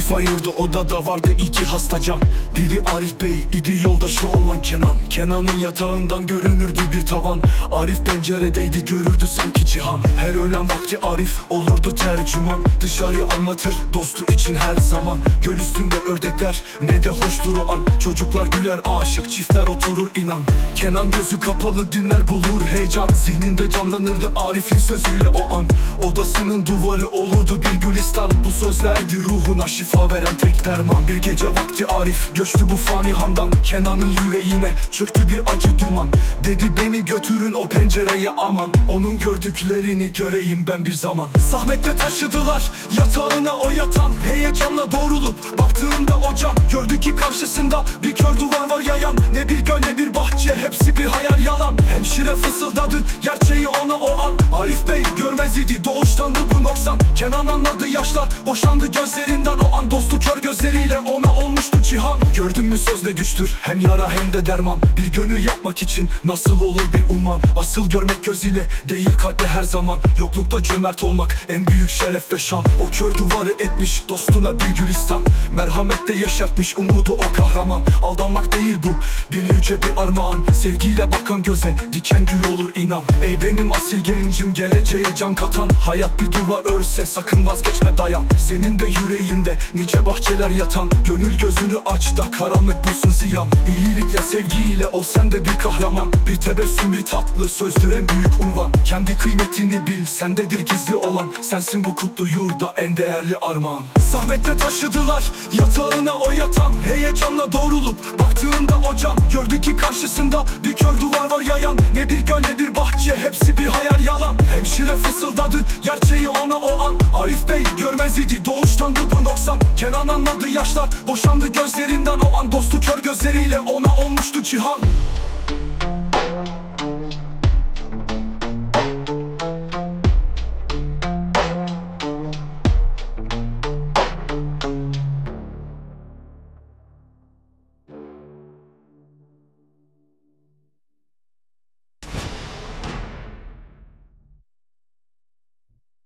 Taraf ayırdı odada vardı iki hasta can. Biri Arif Bey idi yoldaşı olan Kenan. Kenan'ın yatağından görünürdü bir tavan. Arif penceredeydi görürdü sanki cihan. Her öğlen vakti Arif olurdu tercüman. Dışarıyı anlatır dostu için her zaman. Göl üstünde ördekler ne de hoştur o an. Çocuklar güler aşık çiftler oturur inan. Kenan gözü kapalı dinler bulur heyecan. Zihninde canlanırdı Arif'in sözüyle o an. Odasının duvarı olurdu bir gülistan. Bu sözlerdi ruhuna şifa veren tek derman. Bir gece vakti Arif göçtü bu fani handan. Kenan'ın yüreğine çöktü bir acı duman. Dedi beni götürün o pencereye aman. Onun gördüklerini göreyim ben bir zaman. Zahmetle taşıdılar yatağına o yatan. Heyecanla doğrulup baktığında o cam Gördü ki karşısında bir kör duvar var yayan. Ne bir göl ne bir bahçe hepsi bir hayal yalan. Hemşire fısıldadı gerçeği ona o an. Arif Bey görmez idi doğuştandı bu noksan. Kenan anladı yaşlar boşandı gözlerinden. o an Dostu kör gözleriyle ona olmuştu cihan. Gördün mü söz güçtür hem yara hem de derman. Bir gönül yapmak için nasıl olur bir umman? Asıl görmek gözüyle değil kalple her zaman. Yoklukta cömert olmak en büyük şeref ve şan. O kör duvarı etmiş dostuna bir gülistan. Merhamette yaşatmış umudu o kahraman. Aldanmak değil bu bir yüce bir armağan. Sevgiyle bakan göze diken gül olur inan. Ey benim asil gencim geleceğe can katan. Hayat bir duvar örse sakın vazgeçme dayan. Senin de yüreğinde nice bahçeler yatan Gönül gözünü aç da karanlık bulsun ziyan İyilikle sevgiyle ol sen de bir kahraman. Bir tebessüm bir tatlı sözdür en büyük unvan. Kendi kıymetini bil sendedir gizli olan. Sensin bu kutlu yurda en değerli armağan. Zahmetle taşıdılar yatağına o yatan. Heyecanla doğrulup baktığında o cam Gördü ki karşısında bir kör duvar var yayan. Ne bir göl ne bir bahçe hepsi bir hayal yalan. Hemşire fısıldadı gerçeği ona o an. Arif Bey görmez idi doğuştandı bu noksan. Kenan anladı yaşlar. Boşandı gözlerinden o an Dostu kör gözleriyle ona olmuştu cihan